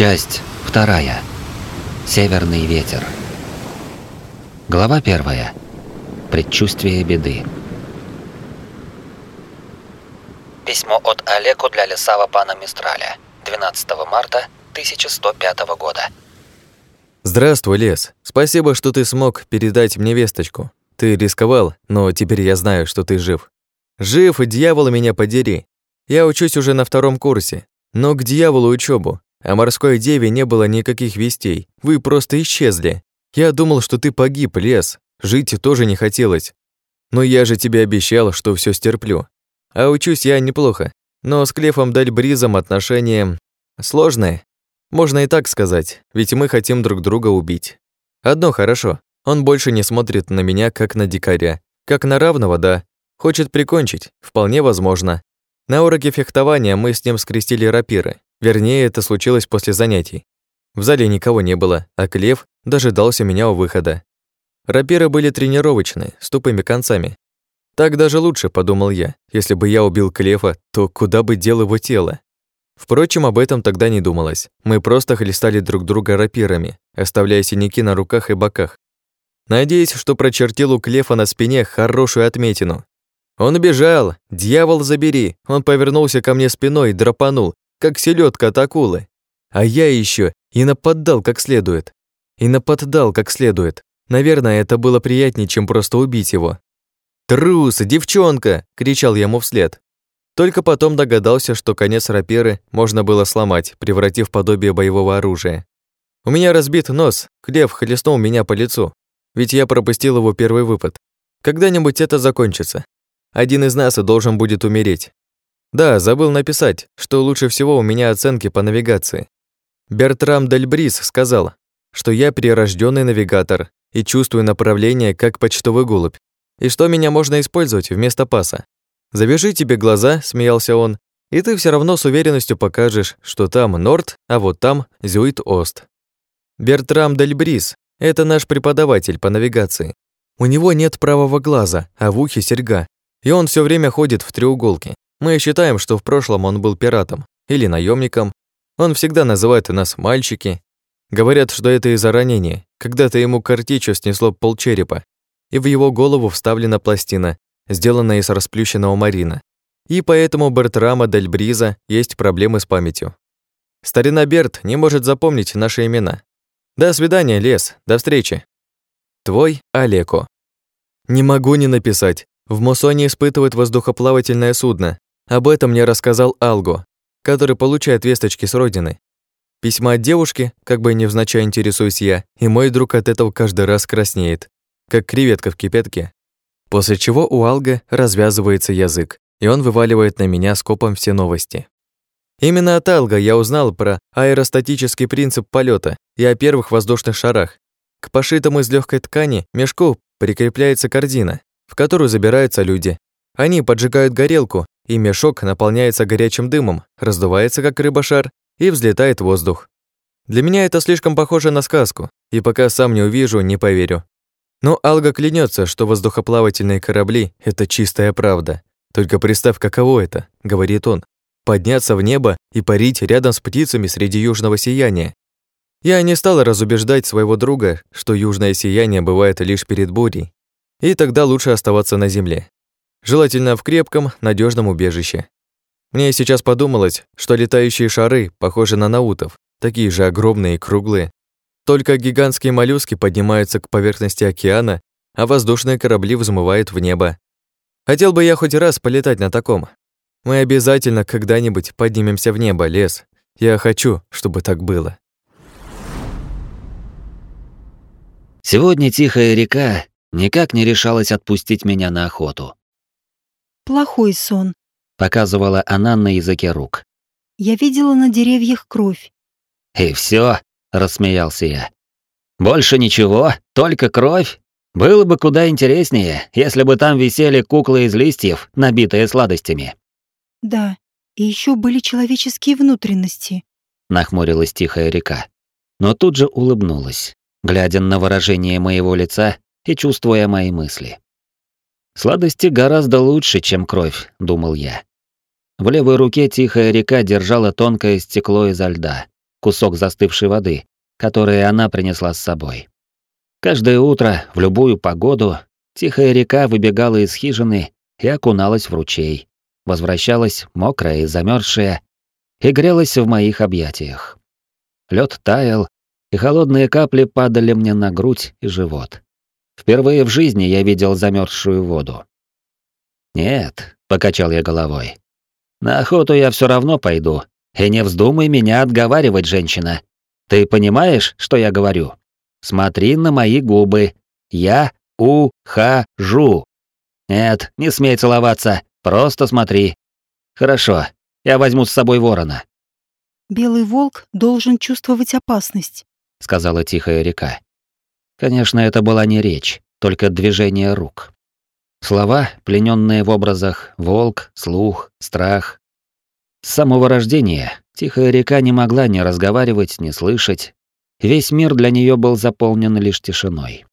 Часть вторая. Северный ветер. Глава первая. Предчувствие беды. Письмо от Олеку для Лесава пана Мистраля. 12 марта 1105 года. Здравствуй, Лес. Спасибо, что ты смог передать мне весточку. Ты рисковал, но теперь я знаю, что ты жив. Жив, и дьявол меня подери. Я учусь уже на втором курсе, но к дьяволу учебу. О морской деве не было никаких вестей. Вы просто исчезли. Я думал, что ты погиб, лес. Жить тоже не хотелось. Но я же тебе обещал, что все стерплю. А учусь я неплохо. Но с Клефом Дальбризом отношения сложные. Можно и так сказать, ведь мы хотим друг друга убить. Одно хорошо. Он больше не смотрит на меня, как на дикаря. Как на равного, да. Хочет прикончить, вполне возможно. На уроке фехтования мы с ним скрестили рапиры. Вернее, это случилось после занятий. В зале никого не было, а Клев дожидался меня у выхода. Рапиры были тренировочные, с тупыми концами. Так даже лучше, подумал я. Если бы я убил Клефа, то куда бы дел его тело? Впрочем, об этом тогда не думалось. Мы просто хлестали друг друга рапирами, оставляя синяки на руках и боках. Надеясь, что прочертил у Клефа на спине хорошую отметину. Он бежал, дьявол забери. Он повернулся ко мне спиной и драпанул, как селедка от акулы. А я еще и нападал как следует. И нападал как следует. Наверное, это было приятнее, чем просто убить его. «Трус, девчонка!» – кричал я ему вслед. Только потом догадался, что конец рапиры можно было сломать, превратив в подобие боевого оружия. У меня разбит нос, Клев хлестнул меня по лицу, ведь я пропустил его первый выпад. Когда-нибудь это закончится. Один из нас и должен будет умереть. Да, забыл написать, что лучше всего у меня оценки по навигации. Бертрам Дель Брис сказал, что я прирожденный навигатор и чувствую направление как почтовый голубь, и что меня можно использовать вместо паса. «Завяжи тебе глаза», — смеялся он, «и ты все равно с уверенностью покажешь, что там Норд, а вот там Зюит-Ост». Бертрам Дель Брис — это наш преподаватель по навигации. У него нет правого глаза, а в ухе серьга, и он все время ходит в треуголке. Мы считаем, что в прошлом он был пиратом или наемником. Он всегда называет нас «мальчики». Говорят, что это из-за ранения. Когда-то ему картечью снесло полчерепа, и в его голову вставлена пластина, сделанная из расплющенного марина. И поэтому Бертрама Дель Бриза есть проблемы с памятью. Старина Берт не может запомнить наши имена. До свидания, Лес. До встречи. Твой Олеко. Не могу не написать. В Мусоне испытывают воздухоплавательное судно, об этом мне рассказал Алго, который получает весточки с родины. Письма от девушки, как бы невзначай интересуюсь я, и мой друг от этого каждый раз краснеет, как креветка в кипятке. После чего у Алга развязывается язык, и он вываливает на меня скопом все новости. Именно от Алга я узнал про аэростатический принцип полета и о первых воздушных шарах. К пошитому из легкой ткани мешку прикрепляется корзина, в которую забираются люди. Они поджигают горелку и мешок наполняется горячим дымом, раздувается как рыба-шар и взлетает в воздух. Для меня это слишком похоже на сказку, и пока сам не увижу, не поверю. Но Алга клянется, что воздухоплавательные корабли — это чистая правда. Только представь, каково это, — говорит он, подняться в небо и парить рядом с птицами среди южного сияния. Я не стал разубеждать своего друга, что южное сияние бывает лишь перед бурей, и тогда лучше оставаться на земле. Желательно в крепком, надежном убежище. Мне сейчас подумалось, что летающие шары похожи на наутов, такие же огромные и круглые. Только гигантские моллюски поднимаются к поверхности океана, а воздушные корабли взмывают в небо. Хотел бы я хоть раз полетать на таком. Мы обязательно когда-нибудь поднимемся в небо, лес. Я хочу, чтобы так было. Сегодня тихая река никак не решалась отпустить меня на охоту. Плохой сон. Показывала она на языке рук. Я видела на деревьях кровь. И все, рассмеялся я. Больше ничего, только кровь. Было бы куда интереснее, если бы там висели куклы из листьев, набитые сладостями. Да, и еще были человеческие внутренности. Нахмурилась тихая река. Но тут же улыбнулась, глядя на выражение моего лица и чувствуя мои мысли. Сладости гораздо лучше, чем кровь, думал я. В левой руке тихая река держала тонкое стекло изо льда. кусок застывшей воды, который она принесла с собой. Каждое утро, в любую погоду, тихая река выбегала из хижины и окуналась в ручей, возвращалась мокрая и замерзшая, и грелась в моих объятиях. Лед таял, и холодные капли падали мне на грудь и живот. Впервые в жизни я видел замерзшую воду. «Нет», — покачал я головой. «На охоту я все равно пойду, и не вздумай меня отговаривать, женщина. Ты понимаешь, что я говорю? Смотри на мои губы. Я ухожу. Нет, не смей целоваться, просто смотри. Хорошо, я возьму с собой ворона. Белый волк должен чувствовать опасность, сказала тихая река. Конечно, это была не речь, только движение рук. Слова, плененные в образах волк, слух, страх, с самого рождения тихая река не могла ни разговаривать, ни слышать. Весь мир для нее был заполнен лишь тишиной.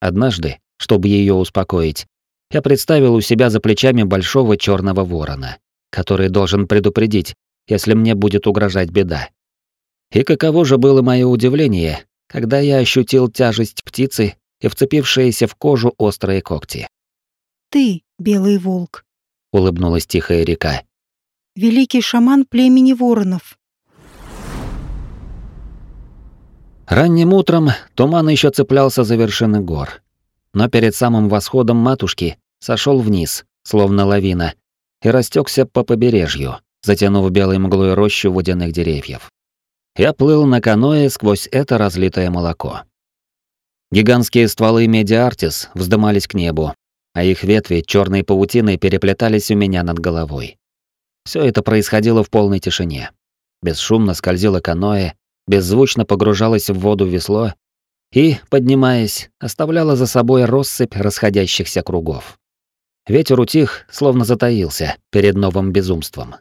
Однажды, чтобы ее успокоить, я представил у себя за плечами большого черного ворона, который должен предупредить, если мне будет угрожать беда. И каково же было мое удивление, когда я ощутил тяжесть птицы и вцепившиеся в кожу острые когти. «Ты, белый волк», — улыбнулась тихая река великий шаман племени воронов. Ранним утром туман еще цеплялся за вершины гор. Но перед самым восходом матушки сошел вниз, словно лавина, и растекся по побережью, затянув белой мглой рощу водяных деревьев. Я плыл на каное сквозь это разлитое молоко. Гигантские стволы медиартис вздымались к небу, а их ветви черной паутиной переплетались у меня над головой. Все это происходило в полной тишине. Бесшумно скользило каноэ, беззвучно погружалось в воду весло и, поднимаясь, оставляло за собой россыпь расходящихся кругов. Ветер утих, словно затаился перед новым безумством.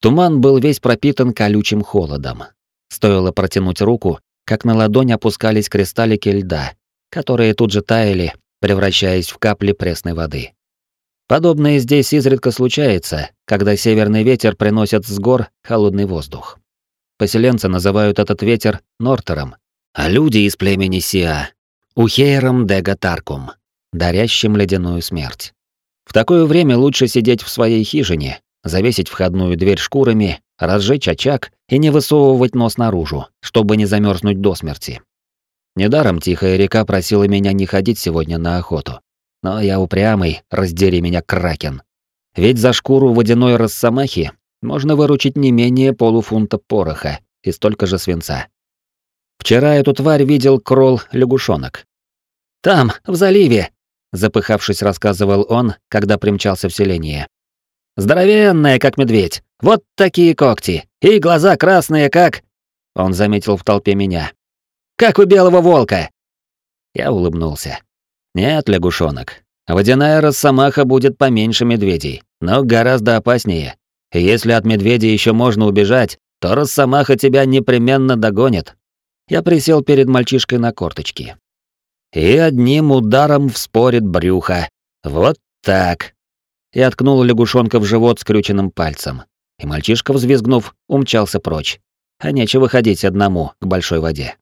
Туман был весь пропитан колючим холодом. Стоило протянуть руку, как на ладонь опускались кристаллики льда, которые тут же таяли, превращаясь в капли пресной воды. Подобное здесь изредка случается, когда северный ветер приносит с гор холодный воздух. Поселенцы называют этот ветер Нортером, а люди из племени Сиа — Ухейром Дегатаркум, дарящим ледяную смерть. В такое время лучше сидеть в своей хижине, завесить входную дверь шкурами, разжечь очаг и не высовывать нос наружу, чтобы не замерзнуть до смерти. Недаром тихая река просила меня не ходить сегодня на охоту. Но я упрямый, раздери меня, кракен. Ведь за шкуру водяной росомахи можно выручить не менее полуфунта пороха и столько же свинца. Вчера эту тварь видел кролл-лягушонок. «Там, в заливе», — запыхавшись, рассказывал он, когда примчался в селение. «Здоровенная, как медведь. Вот такие когти. И глаза красные, как...» Он заметил в толпе меня. «Как у белого волка!» Я улыбнулся. Нет, лягушонок. Водяная росомаха будет поменьше медведей, но гораздо опаснее. Если от медведя еще можно убежать, то росомаха тебя непременно догонит. Я присел перед мальчишкой на корточки. И одним ударом вспорит брюхо. Вот так. Я ткнул лягушонка в живот скрюченным пальцем. И мальчишка, взвизгнув, умчался прочь. А нечего ходить одному к большой воде.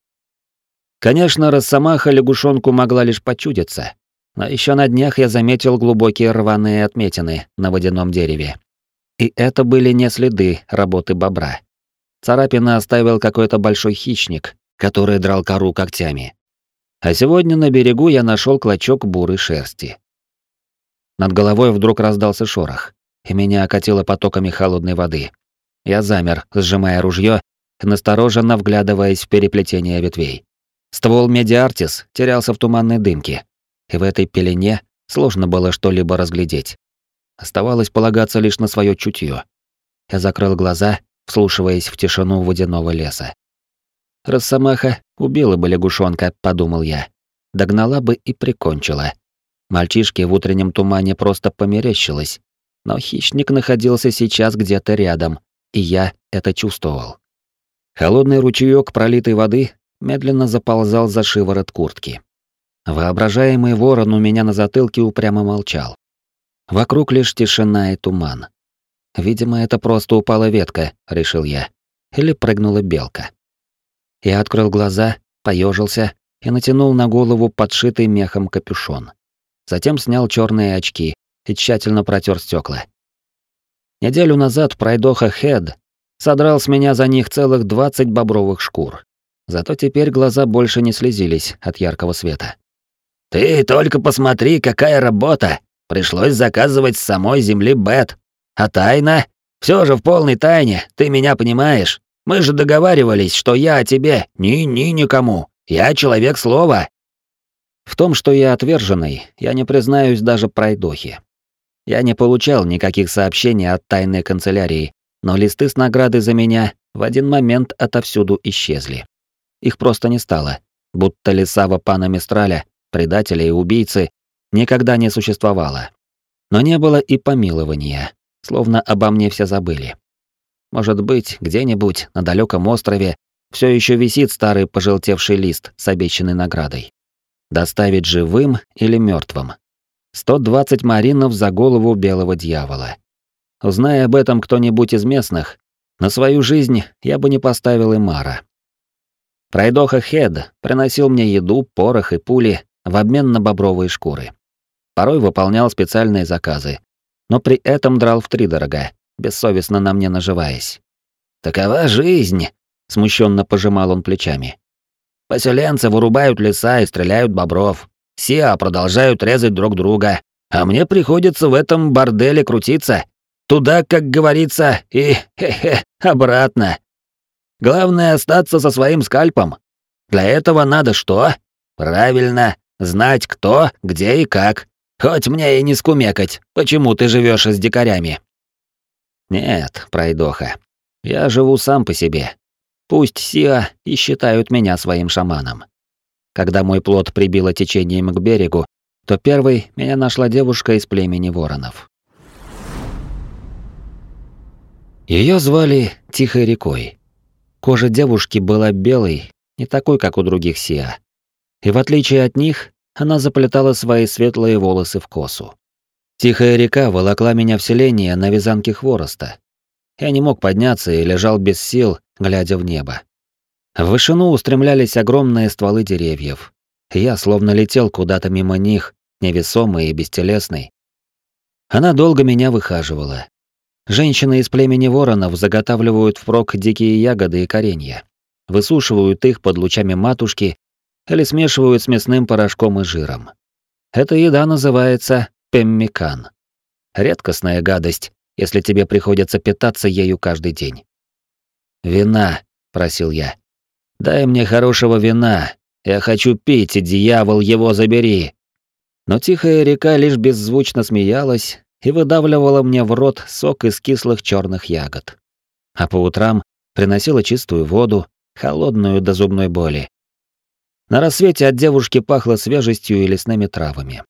Конечно, росомаха лягушонку могла лишь почудиться, но еще на днях я заметил глубокие рваные отметины на водяном дереве. И это были не следы работы бобра. Царапина оставил какой-то большой хищник, который драл кору когтями. А сегодня на берегу я нашел клочок бурой шерсти. Над головой вдруг раздался шорох, и меня окатило потоками холодной воды. Я замер, сжимая ружье, настороженно вглядываясь в переплетение ветвей. Ствол Медиартис терялся в туманной дымке, и в этой пелене сложно было что-либо разглядеть. Оставалось полагаться лишь на свое чутье. Я закрыл глаза, вслушиваясь в тишину водяного леса. Росомаха убила бы лягушонка, подумал я. Догнала бы и прикончила. Мальчишке в утреннем тумане просто померещилось. Но хищник находился сейчас где-то рядом, и я это чувствовал. Холодный ручеёк пролитой воды медленно заползал за шиворот куртки. Воображаемый ворон у меня на затылке упрямо молчал. Вокруг лишь тишина и туман. Видимо, это просто упала ветка, решил я. Или прыгнула белка. Я открыл глаза, поежился и натянул на голову подшитый мехом капюшон. Затем снял черные очки и тщательно протер стекла. Неделю назад пройдоха Хед содрал с меня за них целых 20 бобровых шкур. Зато теперь глаза больше не слезились от яркого света. «Ты только посмотри, какая работа! Пришлось заказывать с самой земли Бет. А тайна? Все же в полной тайне, ты меня понимаешь? Мы же договаривались, что я о тебе ни-ни никому. Я человек слова». В том, что я отверженный, я не признаюсь даже пройдохе. Я не получал никаких сообщений от тайной канцелярии, но листы с наградой за меня в один момент отовсюду исчезли. Их просто не стало, будто Лисава пана Мистраля, предателя и убийцы, никогда не существовало. Но не было и помилования, словно обо мне все забыли. Может быть, где-нибудь на далеком острове все еще висит старый пожелтевший лист с обещанной наградой. Доставить живым или мертвым. 120 маринов за голову белого дьявола. Узная об этом кто-нибудь из местных, на свою жизнь я бы не поставил и Мара. Пройдоха Хед приносил мне еду, порох и пули в обмен на бобровые шкуры. Порой выполнял специальные заказы, но при этом драл втридорога, бессовестно на мне наживаясь. «Такова жизнь!» — смущенно пожимал он плечами. «Поселенцы вырубают леса и стреляют бобров. Сиа продолжают резать друг друга, а мне приходится в этом борделе крутиться, Туда, как говорится, и хе-хе, обратно. Главное остаться со своим скальпом. Для этого надо что? Правильно, знать кто, где и как. Хоть мне и не скумекать, почему ты живешь с дикарями. Нет, пройдоха. Я живу сам по себе. Пусть Сиа и считают меня своим шаманом. Когда мой плод прибило течением к берегу, то первой меня нашла девушка из племени воронов. Ее звали Тихой рекой. Кожа девушки была белой, не такой, как у других сиа. И в отличие от них, она заплетала свои светлые волосы в косу. Тихая река волокла меня в селение на вязанке хвороста. Я не мог подняться и лежал без сил, глядя в небо. В вышину устремлялись огромные стволы деревьев. Я словно летел куда-то мимо них, невесомый и бестелесный. Она долго меня выхаживала, Женщины из племени воронов заготавливают впрок дикие ягоды и коренья, высушивают их под лучами матушки или смешивают с мясным порошком и жиром. Эта еда называется пеммикан. Редкостная гадость, если тебе приходится питаться ею каждый день. «Вина», — просил я. «Дай мне хорошего вина. Я хочу пить, и дьявол его забери». Но тихая река лишь беззвучно смеялась и выдавливала мне в рот сок из кислых черных ягод. А по утрам приносила чистую воду, холодную до зубной боли. На рассвете от девушки пахло свежестью и лесными травами.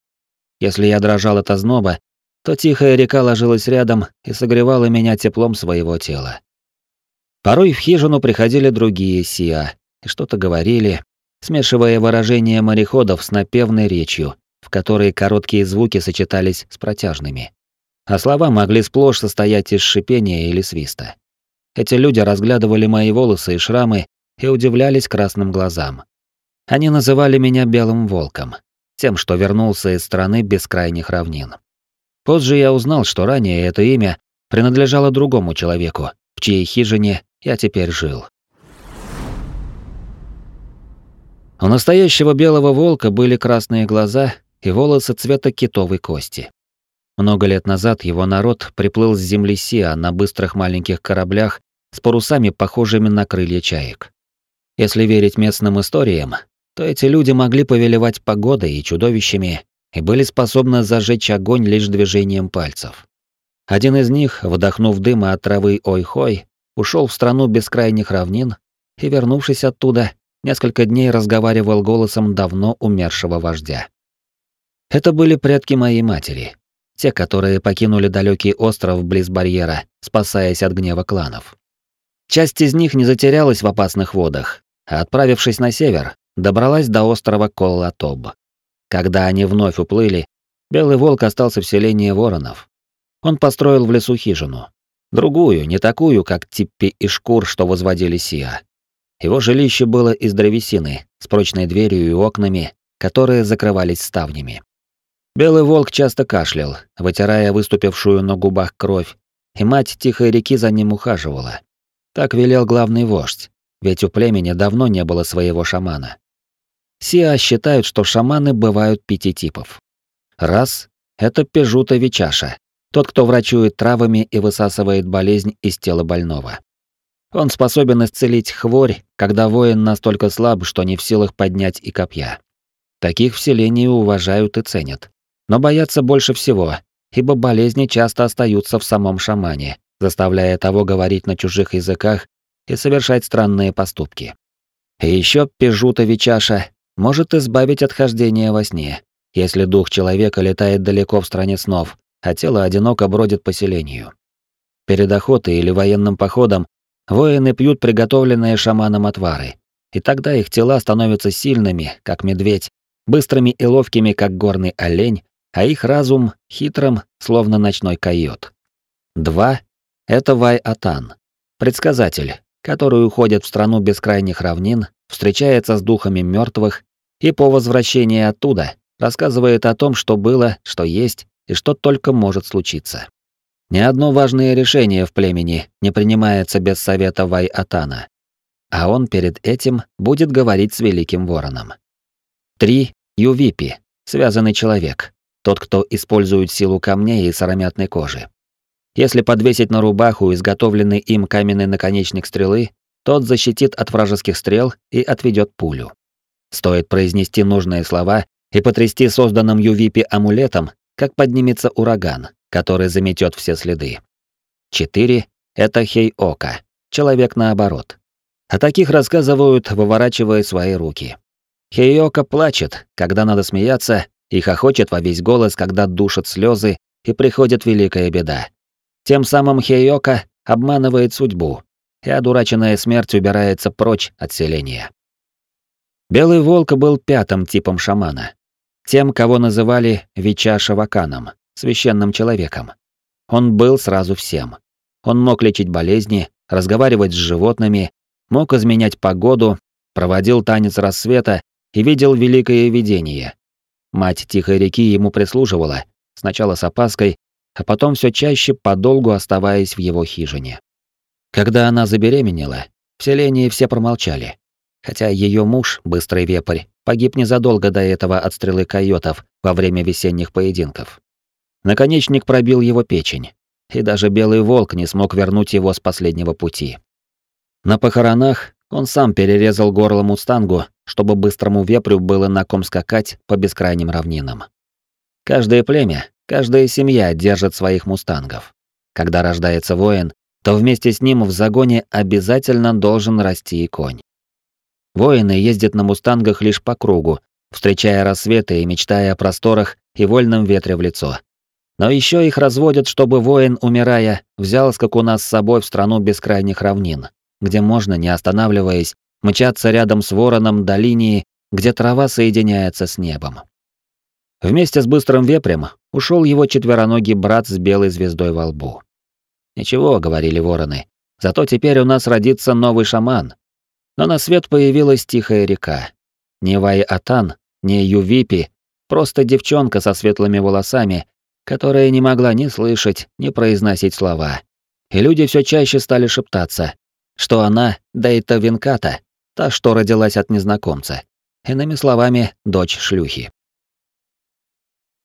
Если я дрожал от озноба, то тихая река ложилась рядом и согревала меня теплом своего тела. Порой в хижину приходили другие сиа и что-то говорили, смешивая выражения мореходов с напевной речью, в которой короткие звуки сочетались с протяжными а слова могли сплошь состоять из шипения или свиста. Эти люди разглядывали мои волосы и шрамы и удивлялись красным глазам. Они называли меня белым волком, тем, что вернулся из страны бескрайних равнин. Позже я узнал, что ранее это имя принадлежало другому человеку, в чьей хижине я теперь жил. У настоящего белого волка были красные глаза и волосы цвета китовой кости. Много лет назад его народ приплыл с земли Сиа на быстрых маленьких кораблях с парусами, похожими на крылья чаек. Если верить местным историям, то эти люди могли повелевать погодой и чудовищами и были способны зажечь огонь лишь движением пальцев. Один из них, вдохнув дыма от травы ойхой, ушел в страну бескрайних равнин и, вернувшись оттуда, несколько дней разговаривал голосом давно умершего вождя. Это были предки моей матери, те, которые покинули далекий остров близ барьера, спасаясь от гнева кланов. Часть из них не затерялась в опасных водах, а отправившись на север, добралась до острова Коллатоб. Когда они вновь уплыли, Белый Волк остался в селении Воронов. Он построил в лесу хижину. Другую, не такую, как Типпи и Шкур, что возводили Сиа. Его жилище было из древесины, с прочной дверью и окнами, которые закрывались ставнями. Белый волк часто кашлял, вытирая выступившую на губах кровь, и мать тихой реки за ним ухаживала. Так велел главный вождь, ведь у племени давно не было своего шамана. Сиа считают, что шаманы бывают пяти типов. Раз — это Пежута Вичаша, тот, кто врачует травами и высасывает болезнь из тела больного. Он способен исцелить хворь, когда воин настолько слаб, что не в силах поднять и копья. Таких в селении уважают и ценят. Но боятся больше всего, ибо болезни часто остаются в самом шамане, заставляя того говорить на чужих языках и совершать странные поступки. И еще Пежута Вичаша может избавить от хождения во сне, если дух человека летает далеко в стране снов, а тело одиноко бродит по селению. Перед охотой или военным походом воины пьют приготовленные шаманом отвары, и тогда их тела становятся сильными, как медведь, быстрыми и ловкими, как горный олень, а их разум хитрым, словно ночной койот. Два — это Вай-Атан, предсказатель, который уходит в страну бескрайних равнин, встречается с духами мертвых и по возвращении оттуда рассказывает о том, что было, что есть и что только может случиться. Ни одно важное решение в племени не принимается без совета Вай-Атана, а он перед этим будет говорить с Великим Вороном. Три Ювипи, связанный человек, тот, кто использует силу камней и сыромятной кожи. Если подвесить на рубаху изготовленный им каменный наконечник стрелы, тот защитит от вражеских стрел и отведет пулю. Стоит произнести нужные слова и потрясти созданным Ювипи амулетом, как поднимется ураган, который заметет все следы. 4. Это Хей-Ока, человек наоборот. О таких рассказывают, выворачивая свои руки. Хейока плачет, когда надо смеяться, и хохочет во весь голос, когда душат слезы, и приходит великая беда. Тем самым Хейока обманывает судьбу, и одураченная смерть убирается прочь от селения. Белый волк был пятым типом шамана. Тем, кого называли Вича Шаваканом, священным человеком. Он был сразу всем. Он мог лечить болезни, разговаривать с животными, мог изменять погоду, проводил танец рассвета и видел великое видение. Мать Тихой реки ему прислуживала, сначала с опаской, а потом все чаще подолгу оставаясь в его хижине. Когда она забеременела, в селении все промолчали. Хотя ее муж, быстрый вепрь, погиб незадолго до этого от стрелы койотов во время весенних поединков. Наконечник пробил его печень, и даже белый волк не смог вернуть его с последнего пути. На похоронах он сам перерезал горло мустангу, чтобы быстрому вепрю было на ком скакать по бескрайним равнинам. Каждое племя, каждая семья держит своих мустангов. Когда рождается воин, то вместе с ним в загоне обязательно должен расти и конь. Воины ездят на мустангах лишь по кругу, встречая рассветы и мечтая о просторах и вольном ветре в лицо. Но еще их разводят, чтобы воин, умирая, взял скакуна с собой в страну бескрайних равнин, где можно, не останавливаясь, мчаться рядом с вороном до линии, где трава соединяется с небом. Вместе с быстрым вепрем ушел его четвероногий брат с белой звездой во лбу. «Ничего», — говорили вороны, — «зато теперь у нас родится новый шаман». Но на свет появилась тихая река. Не Вай-Атан, не Ювипи, просто девчонка со светлыми волосами, которая не могла ни слышать, ни произносить слова. И люди все чаще стали шептаться, что она Дейта Винката, та, что родилась от незнакомца. Иными словами, дочь шлюхи.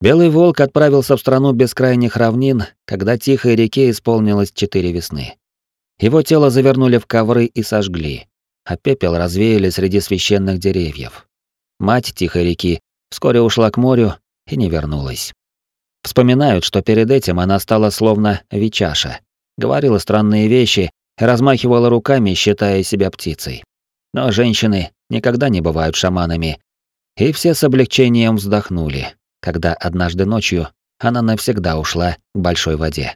Белый волк отправился в страну бескрайних равнин, когда тихой реке исполнилось четыре весны. Его тело завернули в ковры и сожгли, а пепел развеяли среди священных деревьев. Мать тихой реки вскоре ушла к морю и не вернулась. Вспоминают, что перед этим она стала словно Вичаша, говорила странные вещи размахивала руками, считая себя птицей. Но женщины никогда не бывают шаманами. И все с облегчением вздохнули, когда однажды ночью она навсегда ушла к большой воде.